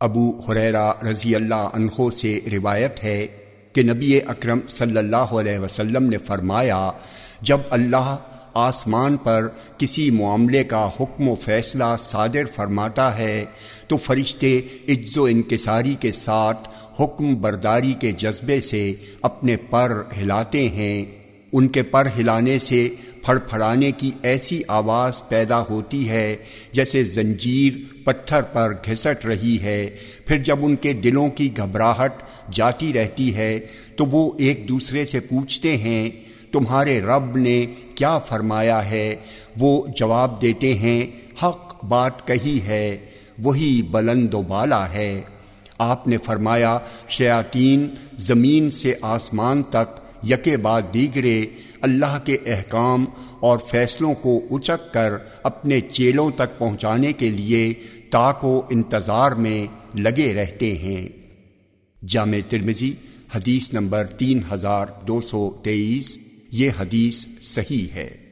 ابو حریرا رضی اللہ عنہ سے روایت ہے کہ نبی اکرم صلی اللہ علیہ وسلم نے فرمایا، جب اللہ آسمان پر کسی معاملے کا حکم و فیصلہ صادر فرماتا ہے، تو فرشتے عجز و انکساری کے ساتھ حکم برداری کے جذبے سے اپنے پر ہلاتے ہیں۔ ان کے پر ہلانے سے پھڑ پھڑانے کی ایسی آواز پیدا ہوتی ہے جیسے زنجیر پتھر پر گھسٹ رہی ہے۔ پھر جب ان کے دلوں کی گھبراہٹ جاتی رہتی ہے تو وہ ایک دوسرے سے پوچھتے ہیں، تمہارے رب نے کیا فرمایا ہے؟ وہ جواب دیتے ہیں، حق بات کہی ہے، وہی بلند و بالا ہے۔ آپ نے فرمایا، شیاطین زمین سے آسمان تک یکے بعد دیگرے اللہ کے احکام اور فیصلوں کو اچک کر اپنے چیلوں تک پہنچانے کے لیے تاک و انتظار میں لگے رہتے ہیں۔ جامع ترمزی حدیث نمبر تین ہزار دو سو تیئیس، یہ حدیث صحیح ہے۔